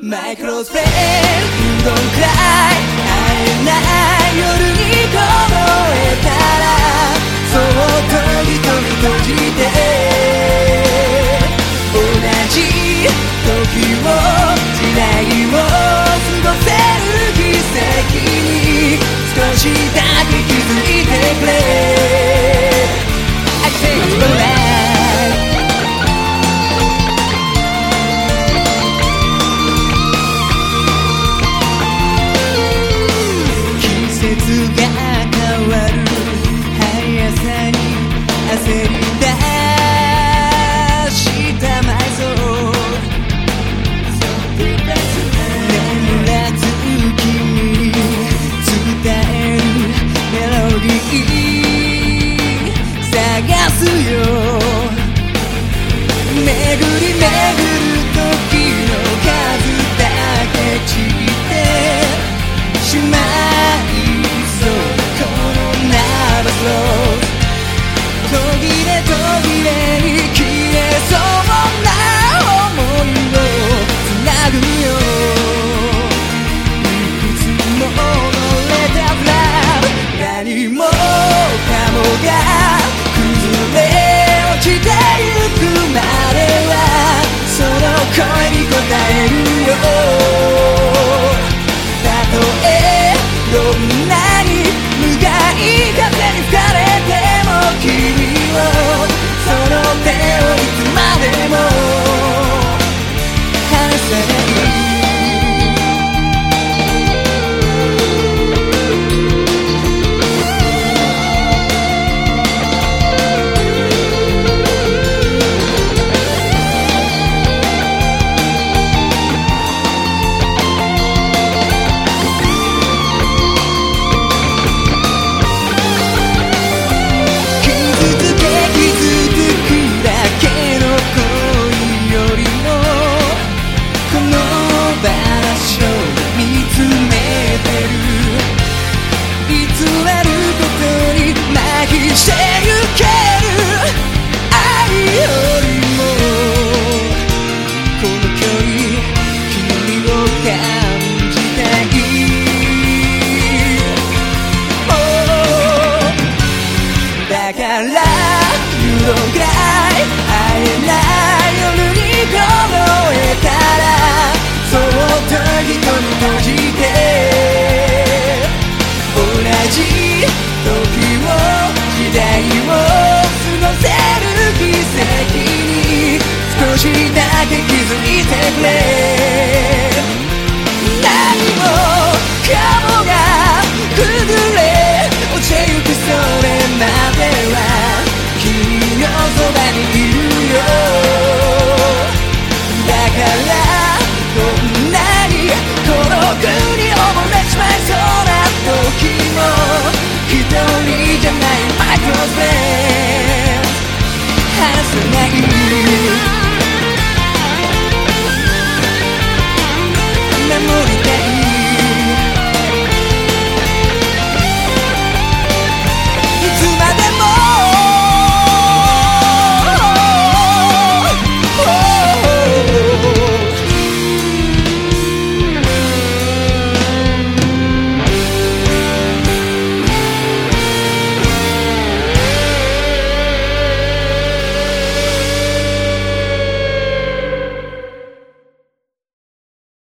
My close friend, you don't cry 会えない夜に巡り巡り you owe. だから揺がい会えない夜に凍えたら